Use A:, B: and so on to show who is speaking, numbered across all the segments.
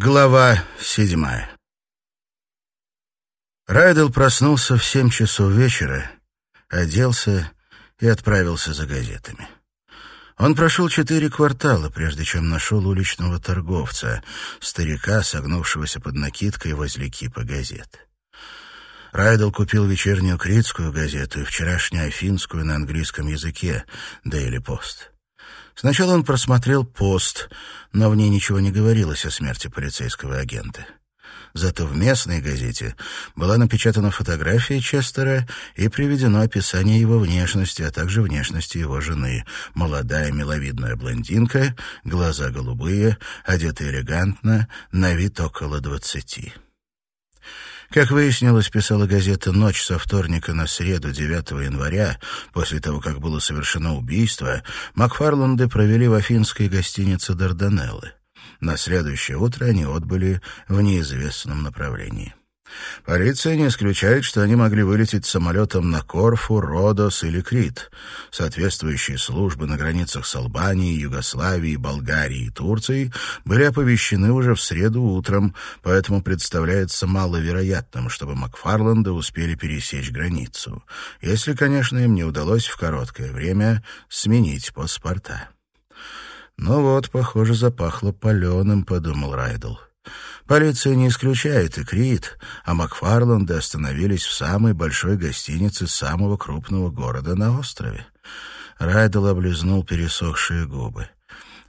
A: Глава седьмая Райдел проснулся в семь часов вечера, оделся и отправился за газетами. Он прошел четыре квартала, прежде чем нашел уличного торговца, старика, согнувшегося под накидкой возле кипа газет. Райдел купил вечернюю критскую газету и вчерашнюю афинскую на английском языке «Дейли Пост». Сначала он просмотрел пост, но в ней ничего не говорилось о смерти полицейского агента. Зато в местной газете была напечатана фотография Честера и приведено описание его внешности, а также внешности его жены. Молодая миловидная блондинка, глаза голубые, одета элегантно, на вид около двадцати. Как выяснилось, писала газета «Ночь со вторника на среду 9 января», после того, как было совершено убийство, Макфарланды провели в афинской гостинице «Дарданеллы». На следующее утро они отбыли в неизвестном направлении. Полиция не исключает, что они могли вылететь самолетом на Корфу, Родос или Крит. Соответствующие службы на границах с Албанией, Югославией, Болгарией и Турцией были оповещены уже в среду утром, поэтому представляется маловероятным, чтобы Макфарланды успели пересечь границу, если, конечно, им не удалось в короткое время сменить паспорта. «Ну вот, похоже, запахло паленым», — подумал Райдл. Полиция не исключает и Крит, а Макфарланды остановились в самой большой гостинице самого крупного города на острове. Райдел облизнул пересохшие губы.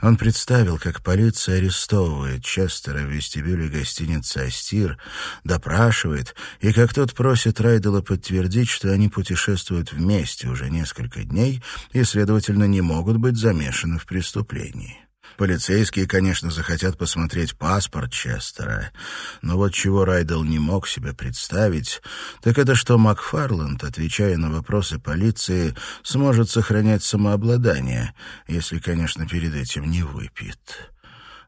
A: Он представил, как полиция арестовывает Честера в вестибюле гостиницы «Астир», допрашивает, и как тот просит Райдела подтвердить, что они путешествуют вместе уже несколько дней и, следовательно, не могут быть замешаны в преступлении. Полицейские, конечно, захотят посмотреть паспорт Честера, но вот чего Райдел не мог себе представить, так это что Макфарланд, отвечая на вопросы полиции, сможет сохранять самообладание, если, конечно, перед этим не выпьет.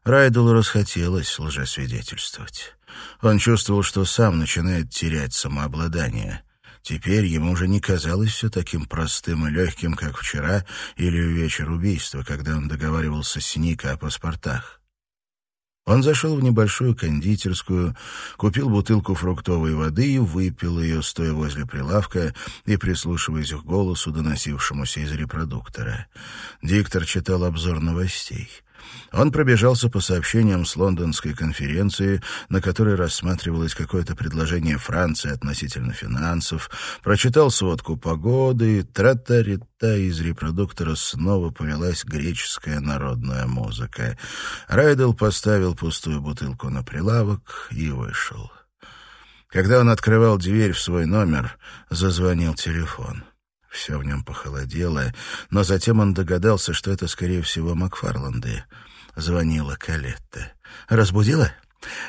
A: Райделу расхотелось лжесвидетельствовать. Он чувствовал, что сам начинает терять самообладание. Теперь ему уже не казалось все таким простым и легким, как вчера или в вечер убийства, когда он договаривался с Ника о паспортах. Он зашел в небольшую кондитерскую, купил бутылку фруктовой воды и выпил ее, стоя возле прилавка и прислушиваясь к голосу, доносившемуся из репродуктора. Диктор читал обзор новостей. Он пробежался по сообщениям с лондонской конференции, на которой рассматривалось какое-то предложение Франции относительно финансов, прочитал сводку погоды, и тра-та-ри-та из репродуктора снова повелась греческая народная музыка. Райдел поставил пустую бутылку на прилавок и вышел. Когда он открывал дверь в свой номер, зазвонил телефон. Все в нем похолодело, но затем он догадался, что это, скорее всего, Макфарланды. Звонила Калетта. «Разбудила?»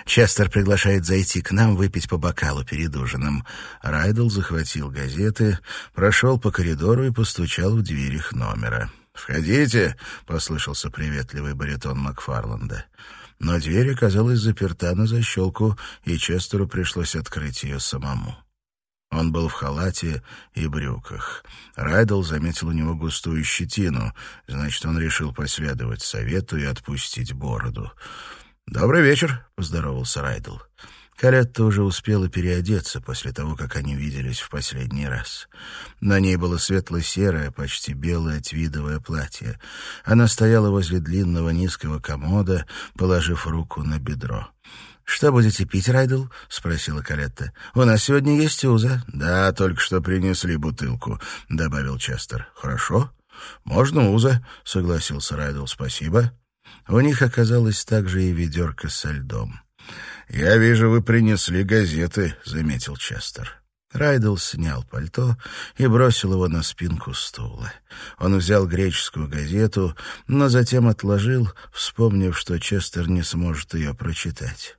A: Честер приглашает зайти к нам выпить по бокалу перед ужином. Райдл захватил газеты, прошел по коридору и постучал в дверь их номера. «Входите!» — послышался приветливый баритон Макфарланда. Но дверь оказалась заперта на защелку, и Честеру пришлось открыть ее самому. Он был в халате и брюках. Райдл заметил у него густую щетину, значит, он решил последовать совету и отпустить бороду. «Добрый вечер», — поздоровался Райдл. Калетта уже успела переодеться после того, как они виделись в последний раз. На ней было светло-серое, почти белое твидовое платье. Она стояла возле длинного низкого комода, положив руку на бедро. «Что будете пить, Райдл?» — спросила Калетта. «У нас сегодня есть уза». «Да, только что принесли бутылку», — добавил Честер. «Хорошо. Можно уза», — согласился Райдл. «Спасибо». У них оказалось также и ведерко со льдом. «Я вижу, вы принесли газеты», — заметил Честер. Райдл снял пальто и бросил его на спинку стула. Он взял греческую газету, но затем отложил, вспомнив, что Честер не сможет ее прочитать.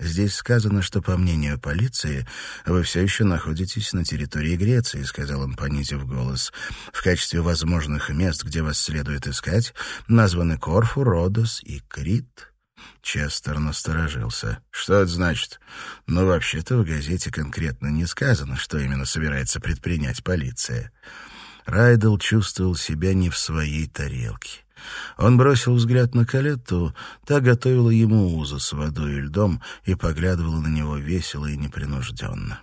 A: Здесь сказано, что, по мнению полиции, вы все еще находитесь на территории Греции, сказал он, понизив голос. В качестве возможных мест, где вас следует искать, названы Корфу, Родос и Крит. Честер насторожился. «Что это значит?» «Ну, вообще-то в газете конкретно не сказано, что именно собирается предпринять полиция». Райдел чувствовал себя не в своей тарелке. Он бросил взгляд на Калетту, та готовила ему узы с водой и льдом и поглядывала на него весело и непринужденно.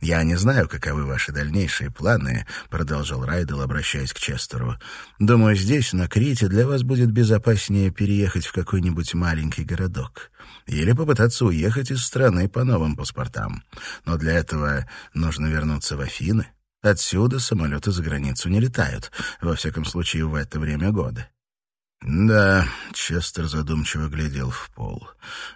A: «Я не знаю, каковы ваши дальнейшие планы», — продолжал Райдел, обращаясь к Честеру. «Думаю, здесь, на Крите, для вас будет безопаснее переехать в какой-нибудь маленький городок или попытаться уехать из страны по новым паспортам. Но для этого нужно вернуться в Афины. Отсюда самолеты за границу не летают, во всяком случае в это время года. Да, Честер задумчиво глядел в пол.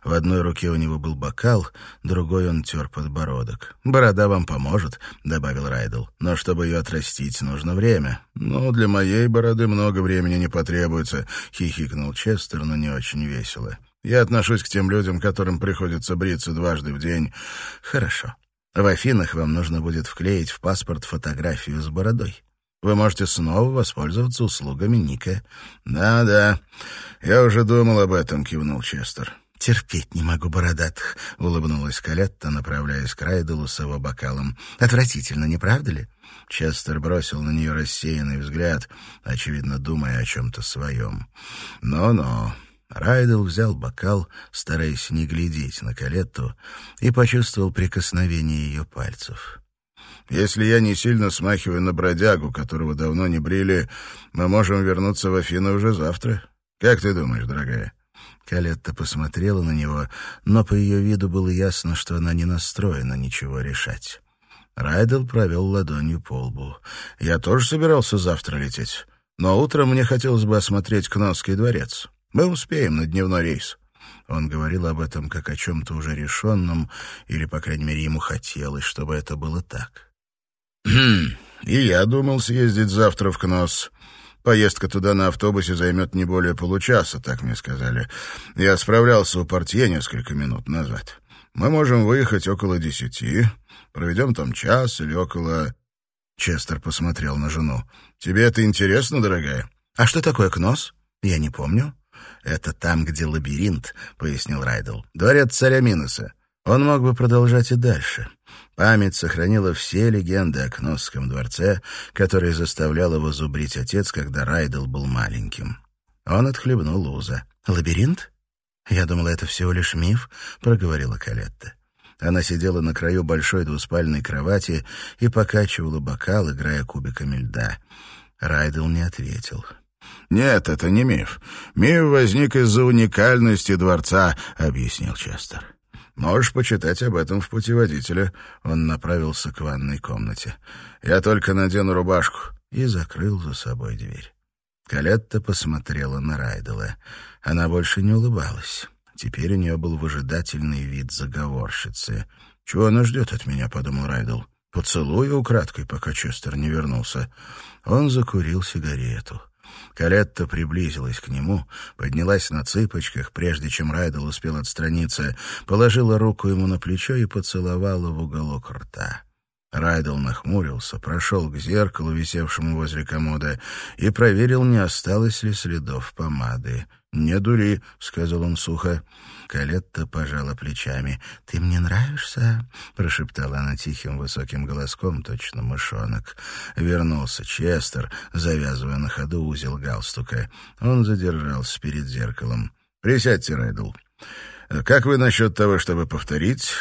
A: В одной руке у него был бокал, другой он тер подбородок. «Борода вам поможет», — добавил Райдл. «Но чтобы ее отрастить, нужно время». «Ну, для моей бороды много времени не потребуется», — хихикнул Честер, но не очень весело. «Я отношусь к тем людям, которым приходится бриться дважды в день». «Хорошо. В Афинах вам нужно будет вклеить в паспорт фотографию с бородой. Вы можете снова воспользоваться услугами Ника». «Да-да, я уже думал об этом», — кивнул Честер. «Терпеть не могу бородатых», — улыбнулась Калетта, направляясь к Райделу с его бокалом. «Отвратительно, не правда ли?» Честер бросил на нее рассеянный взгляд, очевидно, думая о чем-то своем. «Но-но». Райдел взял бокал, стараясь не глядеть на Калетту, и почувствовал прикосновение ее пальцев. Если я не сильно смахиваю на бродягу, которого давно не брили, мы можем вернуться в Афины уже завтра. Как ты думаешь, дорогая?» Калетта посмотрела на него, но по ее виду было ясно, что она не настроена ничего решать. Райдел провел ладонью по лбу. «Я тоже собирался завтра лететь, но утром мне хотелось бы осмотреть Кносский дворец. Мы успеем на дневной рейс». Он говорил об этом как о чем-то уже решенном, или, по крайней мере, ему хотелось, чтобы это было так. «Хм, и я думал съездить завтра в Кнос. Поездка туда на автобусе займет не более получаса, так мне сказали. Я справлялся у портье несколько минут назад. Мы можем выехать около десяти, проведем там час или около...» Честер посмотрел на жену. «Тебе это интересно, дорогая?» «А что такое Кнос? Я не помню». «Это там, где лабиринт», — пояснил Райдл. «Дворец царя Миноса. Он мог бы продолжать и дальше. Память сохранила все легенды о Кносском дворце, которые заставлял его зубрить отец, когда Райдел был маленьким. Он отхлебнул Луза. «Лабиринт? Я думала, это всего лишь миф», — проговорила Калетта. Она сидела на краю большой двуспальной кровати и покачивала бокал, играя кубиками льда. Райдел не ответил.
B: «Нет, это не миф. Миф возник из-за уникальности дворца», — объяснил Честер. Можешь почитать об этом в путеводителе». Он направился к ванной комнате. «Я только надену рубашку».
A: И закрыл за собой дверь. Калетта посмотрела на Райдела. Она больше не улыбалась. Теперь у нее был выжидательный вид заговорщицы. «Чего она ждет от меня?» — подумал Райдел. «Поцелуя украдкой, пока Честер не вернулся». Он закурил сигарету. Каретта приблизилась к нему, поднялась на цыпочках, прежде чем Райдел успел отстраниться, положила руку ему на плечо и поцеловала в уголок рта. Райдел нахмурился, прошел к зеркалу, висевшему возле комода, и проверил, не осталось ли следов помады. «Не дури», — сказал он сухо. Калетта пожала плечами. «Ты мне нравишься?» — прошептала она тихим высоким голоском, точно мышонок. Вернулся Честер, завязывая на ходу узел галстука. Он задержался перед зеркалом. «Присядьте, Райдл. Как вы насчет того, чтобы повторить?»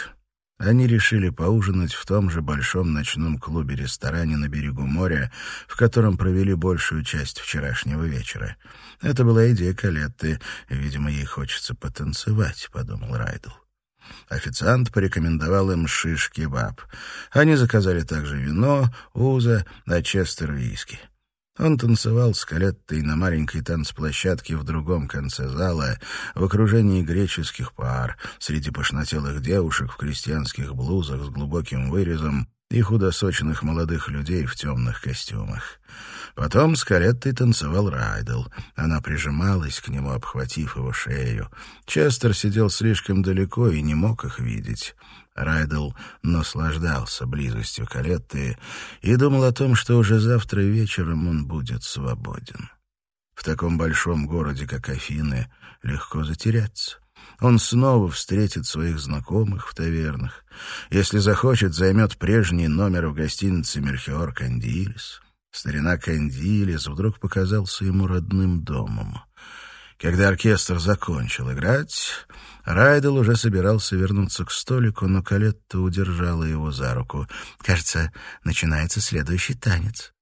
A: Они решили поужинать в том же большом ночном клубе-ресторане на берегу моря, в котором провели большую часть вчерашнего вечера. Это была идея Калетты. Видимо, ей хочется потанцевать, — подумал Райдл. Официант порекомендовал им шиш-кебаб. Они заказали также вино, уза, а честер виски. Он танцевал с Калеттой на маленькой танцплощадке в другом конце зала, в окружении греческих пар, среди пошнотелых девушек в крестьянских блузах с глубоким вырезом и худосочных молодых людей в темных костюмах. Потом с Кареттой танцевал Райдел. Она прижималась к нему, обхватив его шею. Честер сидел слишком далеко и не мог их видеть. Райдел наслаждался близостью Калетты и думал о том, что уже завтра вечером он будет свободен. В таком большом городе, как Афины, легко затеряться. Он снова встретит своих знакомых в тавернах. Если захочет, займет прежний номер в гостинице «Мельхиор Кандилис». Старина Кандилис вдруг показался ему родным домом. Когда оркестр закончил играть, Райдел уже собирался вернуться к столику, но Калетта удержала его за руку. «Кажется, начинается следующий танец».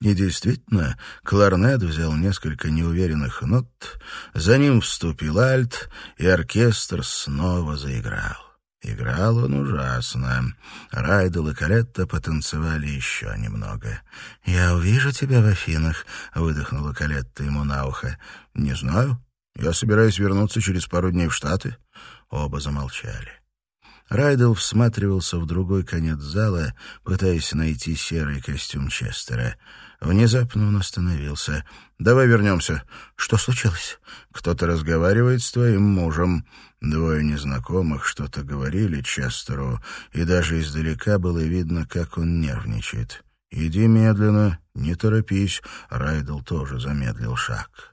A: И действительно, кларнет взял несколько неуверенных нот, за ним вступил альт, и оркестр снова заиграл. Играл он ужасно. Райдел и Калетта потанцевали еще немного. «Я увижу тебя в Афинах», — выдохнула Калетта ему на ухо. «Не знаю. Я собираюсь вернуться через пару дней в Штаты». Оба замолчали. Райдел всматривался в другой конец зала, пытаясь найти серый костюм Честера. Внезапно он остановился. «Давай вернемся. Что случилось?» «Кто-то разговаривает с твоим мужем». Двое незнакомых что-то говорили Честеру, и даже издалека было видно, как он нервничает. «Иди медленно, не торопись», — Райдл тоже замедлил шаг.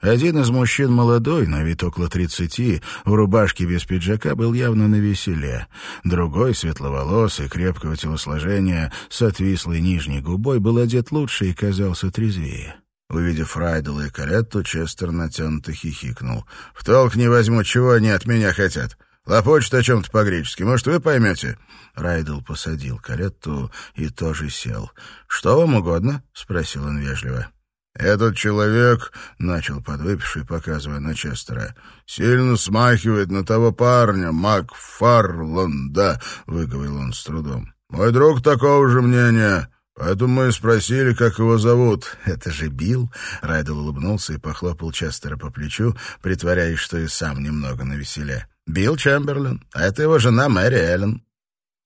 A: Один из мужчин молодой, на вид около тридцати, в рубашке без пиджака, был явно на веселе. Другой, светловолосый, крепкого телосложения, с отвислой нижней губой, был одет лучше и казался трезвее. Увидев Райдела и Калетту, Честер натянуто хихикнул. «В толк не возьму, чего они от меня хотят. Лопочут о чем-то по-гречески. Может, вы поймете?» Райдел посадил Калетту и тоже сел. «Что вам угодно?» — спросил он вежливо. «Этот человек, — начал подвыпивший, показывая на Честера, — сильно смахивает на того парня, Макфарланда, — выговорил он с трудом. «Мой друг такого же мнения». Поэтому мы спросили, как его зовут. Это же Билл. Райдел улыбнулся и похлопал Честера по плечу, притворяясь, что и сам немного навеселе. Билл Чемберлин. А это его жена Мэри Эллен.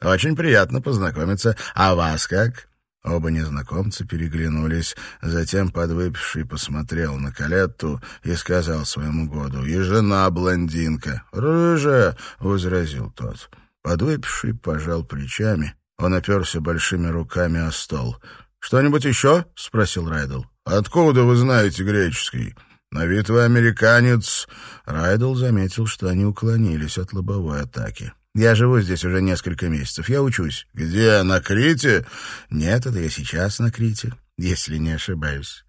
A: Очень приятно познакомиться. А вас как? Оба незнакомца переглянулись. Затем подвыпивший посмотрел на Калетту и сказал своему году, «И жена блондинка». «Рыжая», — возразил тот. Подвыпивший пожал плечами он оперся большими руками о стол. «Что-нибудь еще?» — спросил Райдл. «Откуда вы знаете греческий?» «На вид вы американец». Райдл заметил, что они уклонились от лобовой атаки. «Я живу здесь уже несколько месяцев. Я учусь». «Где? На Крите?» «Нет, это я сейчас на Крите если не ошибаюсь.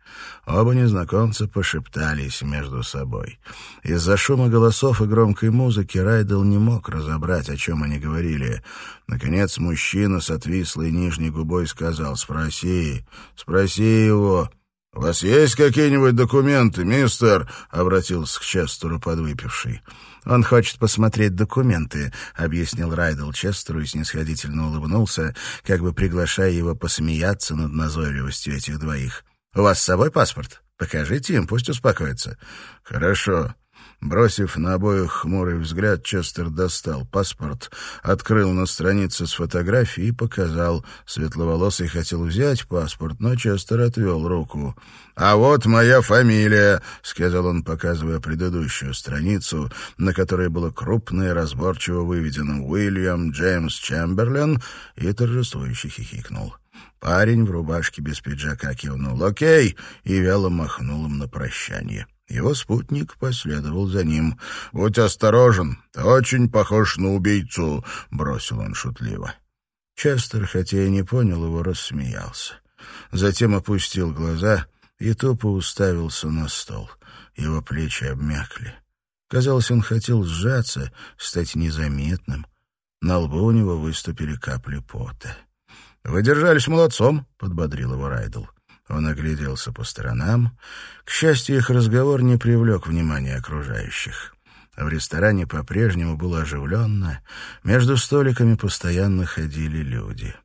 A: Оба незнакомца пошептались между собой. Из-за шума голосов и громкой музыки Райдел не мог разобрать, о чем они говорили. Наконец мужчина с отвислой нижней губой сказал «Спроси, спроси его». «У вас есть какие-нибудь документы, мистер?» — обратился к Честеру подвыпивший. «Он хочет посмотреть документы», — объяснил Райдл Честеру и снисходительно улыбнулся, как бы приглашая его посмеяться над назойливостью этих двоих. «У вас с собой паспорт? Покажите им, пусть успокоятся». «Хорошо. Бросив на обоих хмурый взгляд, Честер достал паспорт, открыл на странице с фотографией и показал. Светловолосый хотел взять паспорт, но Честер отвел руку. «А вот моя фамилия», — сказал он, показывая предыдущую страницу, на которой было крупно и разборчиво выведено «Уильям Джеймс Чемберлен», и торжествующе хихикнул. Парень в рубашке без пиджака кивнул «Окей» и вяло махнул им на прощание. Его спутник последовал за ним. «Будь осторожен, ты очень похож на убийцу», — бросил он шутливо. Честер, хотя и не понял его, рассмеялся. Затем опустил глаза и тупо уставился на стол. Его плечи обмякли. Казалось, он хотел сжаться, стать незаметным. На лбу у него выступили капли пота. «Вы держались молодцом», — подбодрил его Райдл. Он огляделся по сторонам. К счастью, их разговор не привлек внимания окружающих. В ресторане по-прежнему было оживленно. Между столиками постоянно ходили люди.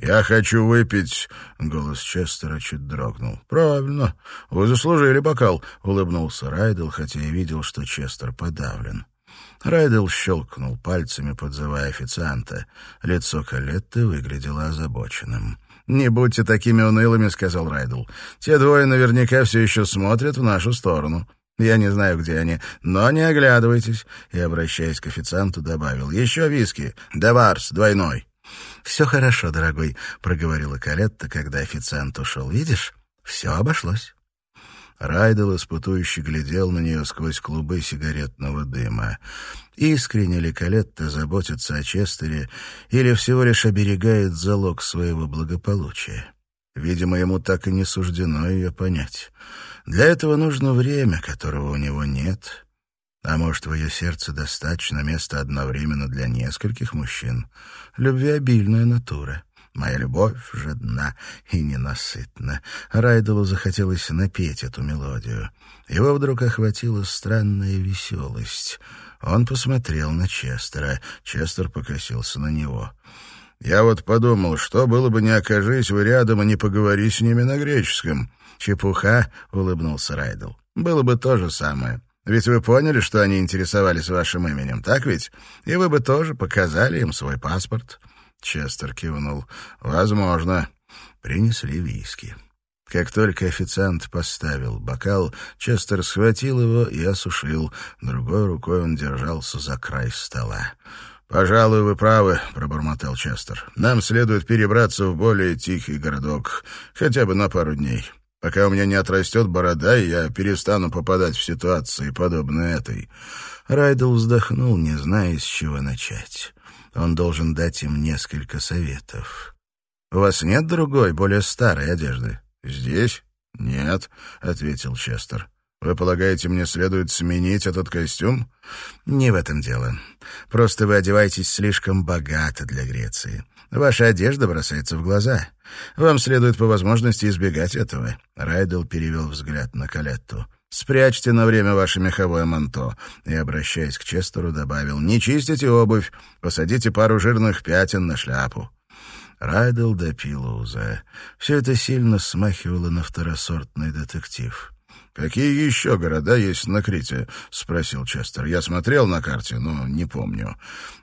A: «Я хочу выпить...» — голос Честера чуть дрогнул. «Правильно. Вы заслужили бокал», — улыбнулся Райдел, хотя и видел, что Честер подавлен. Райдел щелкнул пальцами, подзывая официанта. Лицо Калетты выглядело озабоченным. «Не будьте такими унылыми», — сказал Райдл. «Те двое наверняка все еще смотрят в нашу сторону. Я не знаю, где они, но не оглядывайтесь». И, обращаясь к официанту, добавил. «Еще виски. Деварс, двойной». «Все хорошо, дорогой», — проговорила Калетта, когда официант ушел. «Видишь, все обошлось». Райдел испытующе глядел на нее сквозь клубы сигаретного дыма. Искренне ли Калетта заботится о Честере или всего лишь оберегает залог своего благополучия? Видимо, ему так и не суждено ее понять. Для этого нужно время, которого у него нет. А может, в ее сердце достаточно места одновременно для нескольких мужчин? Любвеобильная натура. Моя любовь жадна и ненасытна. Райделу захотелось напеть эту мелодию. Его вдруг охватила странная веселость. Он посмотрел на Честера. Честер покосился на него. «Я вот подумал, что было бы, не окажись вы рядом и не поговори с ними на греческом». «Чепуха», — улыбнулся Райдел. «Было бы то же самое. Ведь вы поняли, что они интересовались вашим именем, так ведь? И вы бы тоже показали им свой паспорт». Честер кивнул. «Возможно». Принесли виски. Как только официант поставил бокал, Честер схватил его и осушил. Другой рукой он держался за край стола. «Пожалуй, вы правы», — пробормотал Честер. «Нам следует перебраться в более тихий городок, хотя бы на пару дней. Пока у меня не отрастет борода, я перестану попадать в ситуации, подобные этой». Райдл вздохнул, не зная, с чего начать. Он должен дать им несколько советов. «У вас нет другой, более старой одежды?» «Здесь?» «Нет», — ответил Честер. «Вы полагаете, мне следует сменить этот костюм?» «Не в этом дело. Просто вы одеваетесь слишком богато для Греции. Ваша одежда бросается в глаза. Вам следует по возможности избегать этого». Райдел перевел взгляд на Калетту. «Спрячьте на время ваше меховое манто». И, обращаясь к Честеру, добавил, «Не чистите обувь, посадите пару жирных пятен на шляпу». Райдел допил Уза. Все это сильно смахивало на второсортный детектив. «Какие еще города есть на Крите?» — спросил Честер. «Я смотрел на карте, но не помню.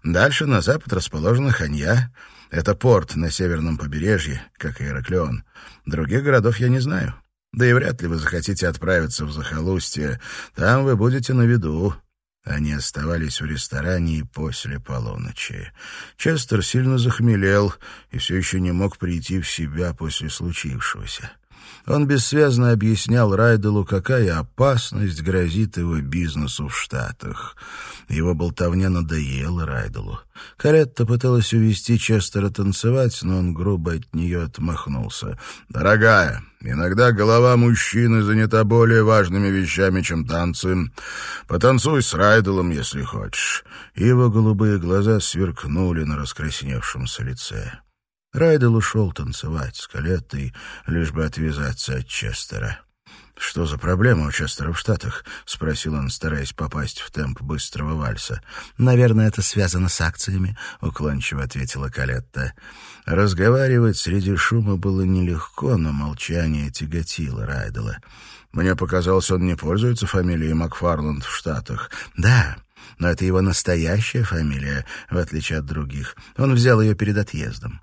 A: Дальше на запад расположена Ханья. Это порт на северном побережье, как и Ираклион. Других городов я не знаю. Да и вряд ли вы захотите отправиться в захолустье. Там вы будете на виду. Они оставались в ресторане и после полуночи. Честер сильно захмелел и все еще не мог прийти в себя после случившегося. Он бессвязно объяснял Райделу, какая опасность грозит его бизнесу в Штатах. Его болтовня надоела Райделу. Каретта пыталась увести Честера танцевать, но он грубо от нее отмахнулся. «Дорогая, иногда голова мужчины занята более важными вещами, чем танцы. Потанцуй с Райделом, если хочешь». Его голубые глаза сверкнули на раскрасневшемся лице. Райдел ушел танцевать с Калеттой, лишь бы отвязаться от Честера. «Что за проблема у Честера в Штатах?» — спросил он, стараясь попасть в темп быстрого вальса. «Наверное, это связано с акциями», — уклончиво ответила Калетта. Разговаривать среди шума было нелегко, но молчание тяготило Райдела. «Мне показалось, он не пользуется фамилией Макфарланд в Штатах». «Да, но это его настоящая фамилия, в отличие от других. Он взял ее перед отъездом.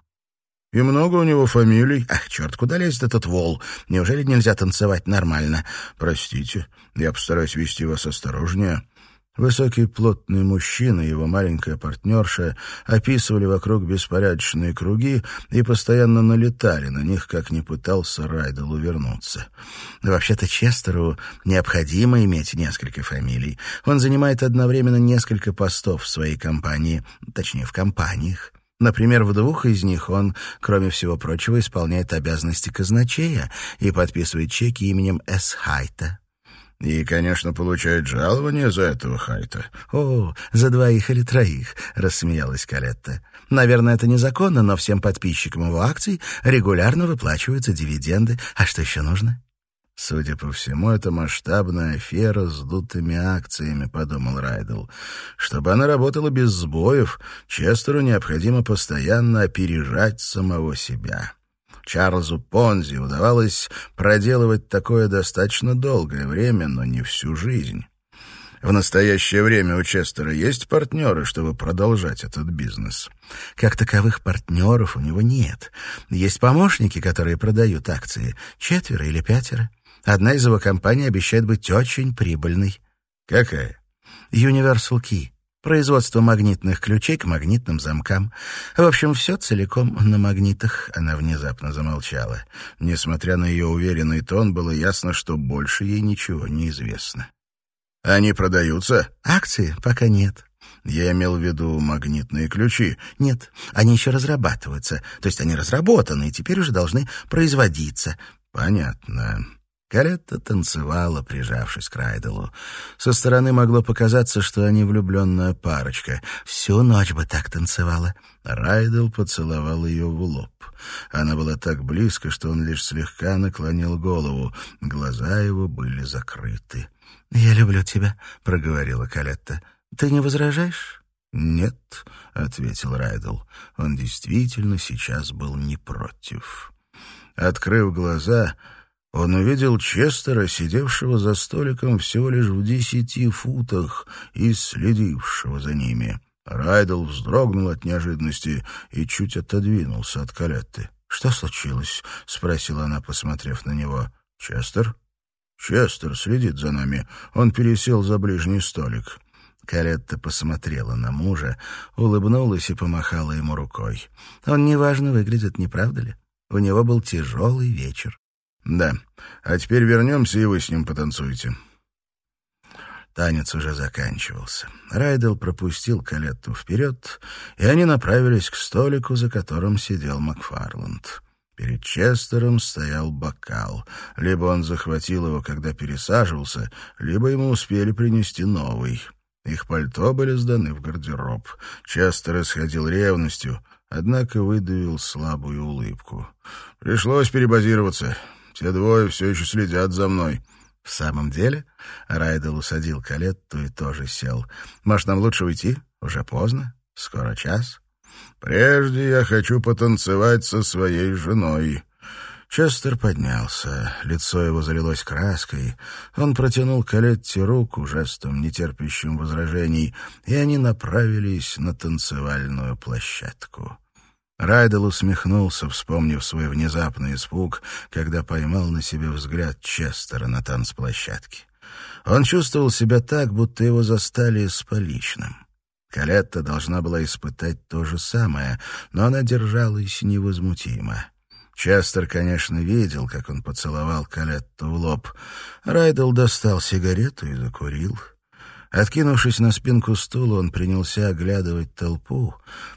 A: И много у него фамилий. Ах, черт, куда лезет этот вол? Неужели нельзя танцевать нормально? Простите, я постараюсь вести вас осторожнее. Высокий плотный мужчина и его маленькая партнерша описывали вокруг беспорядочные круги и постоянно налетали на них, как не пытался Райдел увернуться. Вообще-то Честеру необходимо иметь несколько фамилий. Он занимает одновременно несколько постов в своей компании, точнее, в компаниях. Например, в двух из них он, кроме всего прочего, исполняет обязанности казначея и подписывает чеки именем С. Хайта. И, конечно, получает жалование за этого Хайта. «О, за двоих или троих», — рассмеялась Калетта. «Наверное, это незаконно, но всем подписчикам его акций регулярно выплачиваются дивиденды. А что еще нужно?» Судя по всему, это масштабная афера с дутыми акциями, подумал Райдл. Чтобы она работала без сбоев, Честеру необходимо постоянно опережать самого себя. Чарльзу Понзи удавалось проделывать такое достаточно долгое время, но не всю жизнь. В настоящее время у Честера есть партнеры, чтобы продолжать этот бизнес? Как таковых партнеров у него нет. Есть помощники, которые продают акции. Четверо или пятеро. Одна из его компаний обещает быть очень прибыльной. Какая? Universal Key. Производство магнитных ключей к магнитным замкам. В общем, все целиком на магнитах. Она внезапно замолчала. Несмотря на ее уверенный тон, было ясно, что больше ей ничего не известно. «Они продаются?» «Акции пока нет.
B: Я имел в виду магнитные ключи.
A: Нет, они еще разрабатываются. То есть они разработаны и теперь уже должны производиться.
B: Понятно. Калетта танцевала, прижавшись к Райделу. Со стороны могло показаться, что они влюбленная парочка.
A: Всю ночь бы так танцевала.
B: Райдел поцеловал ее в лоб. Она была так близко, что он лишь слегка наклонил голову. Глаза его были закрыты.
A: «Я люблю тебя», — проговорила Калетта. «Ты не возражаешь?»
B: «Нет», — ответил Райдел. Он действительно сейчас был не против. Открыв глаза, он увидел Честера, сидевшего за столиком всего лишь в десяти футах и следившего за ними. Райдел вздрогнул от неожиданности и чуть отодвинулся от Калетты. «Что случилось?» — спросила она, посмотрев на него. «Честер?» «Честер следит за нами. Он пересел за ближний столик».
A: Калетта посмотрела на мужа, улыбнулась и помахала ему рукой. «Он неважно выглядит, не правда ли? У него был тяжелый вечер.
B: «Да. А теперь вернемся, и вы с ним потанцуете».
A: Танец уже заканчивался. Райдел пропустил Калетту вперед, и они направились к столику, за которым сидел Макфарланд. Перед Честером стоял бокал. Либо он захватил его, когда пересаживался, либо ему успели принести новый. Их пальто были сданы в гардероб. Честер исходил ревностью, однако выдавил слабую улыбку. «Пришлось перебазироваться. Те двое все еще следят за мной». «В самом деле?» — Райдел усадил Калетту и тоже сел. «Может, нам лучше уйти? Уже поздно. Скоро час».
B: «Прежде я хочу потанцевать со своей женой».
A: Честер поднялся. Лицо его залилось краской. Он протянул Калетте руку жестом, нетерпящим возражений, и они направились на танцевальную площадку. Райдел усмехнулся, вспомнив свой внезапный испуг, когда поймал на себе взгляд Честера на танцплощадке. Он чувствовал себя так, будто его застали с поличным. Калетта должна была испытать то же самое, но она держалась невозмутимо. Честер, конечно, видел, как он поцеловал Калетту в лоб. Райдел достал сигарету и закурил. Откинувшись на спинку стула, он принялся оглядывать толпу,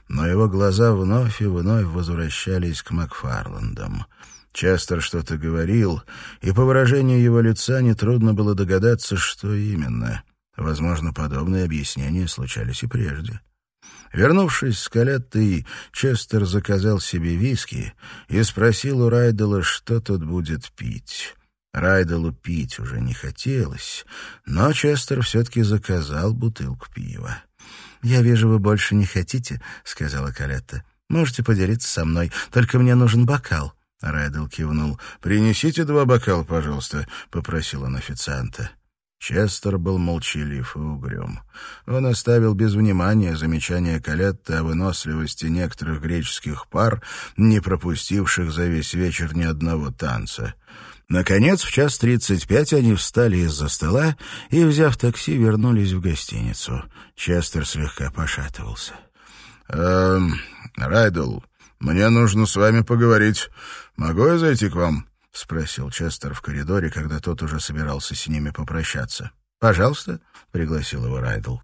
A: но его глаза вновь и вновь возвращались к Макфарландам. Честер что-то говорил, и по выражению его лица нетрудно было догадаться, что именно. Возможно, подобные объяснения случались и прежде. Вернувшись с Калеттой, Честер заказал себе виски и спросил у Райдела, что тот будет пить. Райделу пить уже не хотелось, но Честер все-таки заказал бутылку пива. «Я вижу, вы больше не хотите», — сказала Калетта. «Можете поделиться со мной, только мне нужен бокал». Райдел кивнул. «Принесите два бокала, пожалуйста», — попросил он официанта. Честер был молчалив и угрюм. Он оставил без внимания замечание Калетты о выносливости некоторых греческих пар, не пропустивших за весь вечер ни одного танца. Наконец, в час тридцать пять они встали из-за стола и, взяв такси, вернулись в гостиницу. Честер слегка пошатывался.
B: «Эм, Райдл, мне нужно с вами поговорить. Могу я зайти к вам?» — спросил Честер в коридоре, когда тот уже собирался с ними попрощаться.
A: «Пожалуйста», — пригласил его Райдл.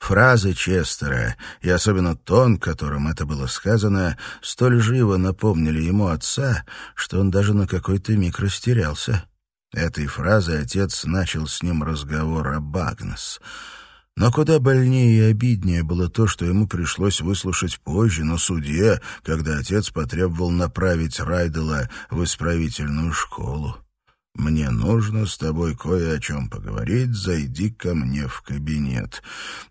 A: Фразы Честера, и особенно тон, которым это было сказано, столь живо напомнили ему отца, что он даже на какой-то миг растерялся. Этой фразой отец начал с ним разговор об Агнес. Но куда больнее и обиднее было то, что ему пришлось выслушать позже на суде, когда отец потребовал направить Райдела в исправительную школу. «Мне нужно с тобой кое о чем поговорить, зайди ко мне в кабинет».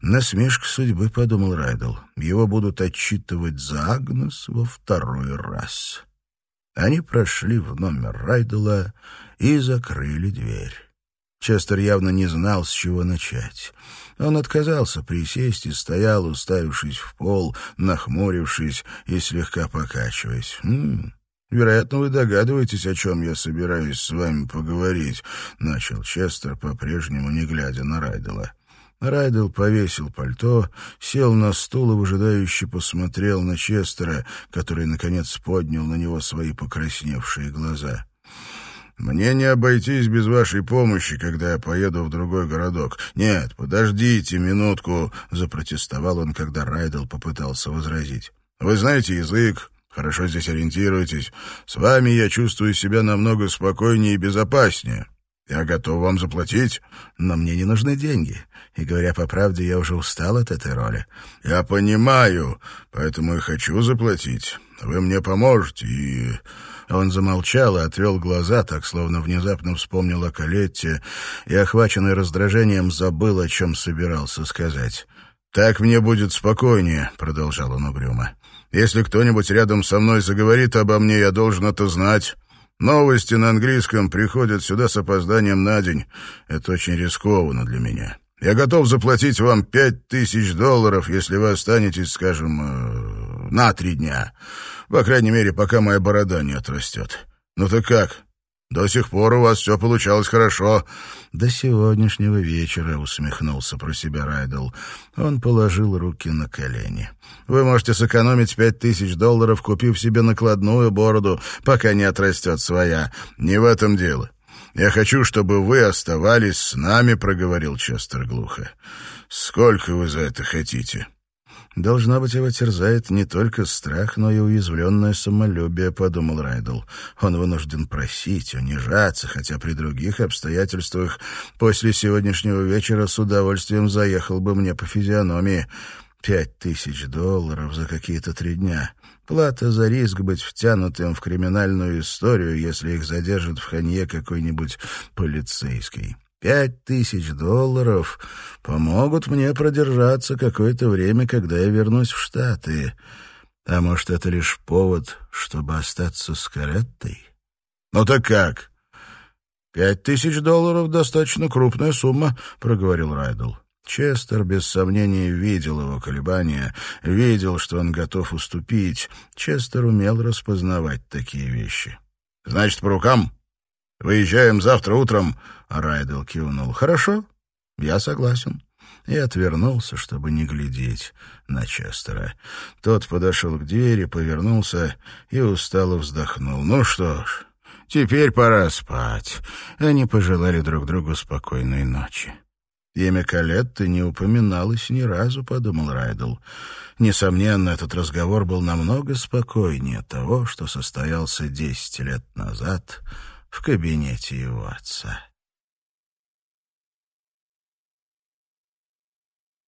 A: Насмешка судьбы, — подумал Райдл. Его будут отчитывать за Агнес во второй раз. Они прошли в номер Райдела и закрыли дверь. Честер явно не знал, с чего начать. Он отказался присесть и стоял, уставившись в пол, нахмурившись и слегка покачиваясь. «М -м, «Вероятно, вы догадываетесь, о чем я собираюсь с вами поговорить», — начал Честер, по-прежнему не глядя на Райдела. Райдел повесил пальто, сел на стул и выжидающе посмотрел на Честера, который, наконец, поднял на него свои покрасневшие глаза.
B: Мне не обойтись без вашей помощи, когда я поеду в другой городок. Нет, подождите минутку, запротестовал он, когда Райдел попытался возразить. Вы знаете язык, хорошо здесь ориентируетесь. С вами я чувствую себя намного спокойнее и безопаснее. Я готов вам заплатить,
A: но мне не нужны деньги. И, говоря по правде, я уже устал от этой роли.
B: Я понимаю, поэтому и хочу заплатить. Вы мне поможете и...
A: Он замолчал и отвел глаза, так словно внезапно вспомнил о Калетте и, охваченный раздражением, забыл, о чем собирался сказать.
B: «Так мне будет спокойнее», — продолжал он угрюмо. «Если кто-нибудь рядом со мной заговорит обо мне, я должен это знать. Новости на английском приходят сюда с опозданием на день. Это очень рискованно для меня. Я готов заплатить вам пять тысяч долларов, если вы останетесь, скажем, э, на три дня. По крайней мере, пока моя борода не отрастет. Ну так как? До сих пор у вас все получалось хорошо.
A: До сегодняшнего вечера, усмехнулся про себя Райдл. Он положил руки на колени. Вы можете сэкономить пять тысяч долларов, купив себе накладную бороду, пока не отрастет своя.
B: Не в этом дело. «Я хочу, чтобы вы оставались с нами», — проговорил Честер глухо. «Сколько вы за это хотите?»
A: «Должна быть, его терзает не только страх, но и уязвленное самолюбие», — подумал Райдл. «Он вынужден просить, унижаться, хотя при других обстоятельствах после сегодняшнего вечера с удовольствием заехал бы мне по физиономии. Пять тысяч долларов за какие-то три дня. Плата за риск быть втянутым в криминальную историю, если их задержит в Ханье какой-нибудь полицейский. Пять тысяч долларов помогут мне продержаться какое-то время, когда я вернусь в Штаты. А может, это лишь повод, чтобы остаться с Кареттой?
B: Ну так как? Пять тысяч долларов — достаточно крупная сумма, — проговорил Райдл.
A: Честер, без сомнения, видел его колебания, видел, что он готов уступить. Честер умел распознавать такие вещи.
B: «Значит, по рукам? Выезжаем завтра утром?»
A: Райдел кивнул. «Хорошо, я согласен». И отвернулся, чтобы не глядеть на Честера. Тот подошел к двери, повернулся и устало вздохнул. «Ну что ж, теперь пора спать». Они пожелали друг другу спокойной ночи. Имя Калетты не упоминалось ни разу, подумал Райдл. Несомненно, этот разговор был намного спокойнее того, что состоялся десять лет назад в кабинете его отца.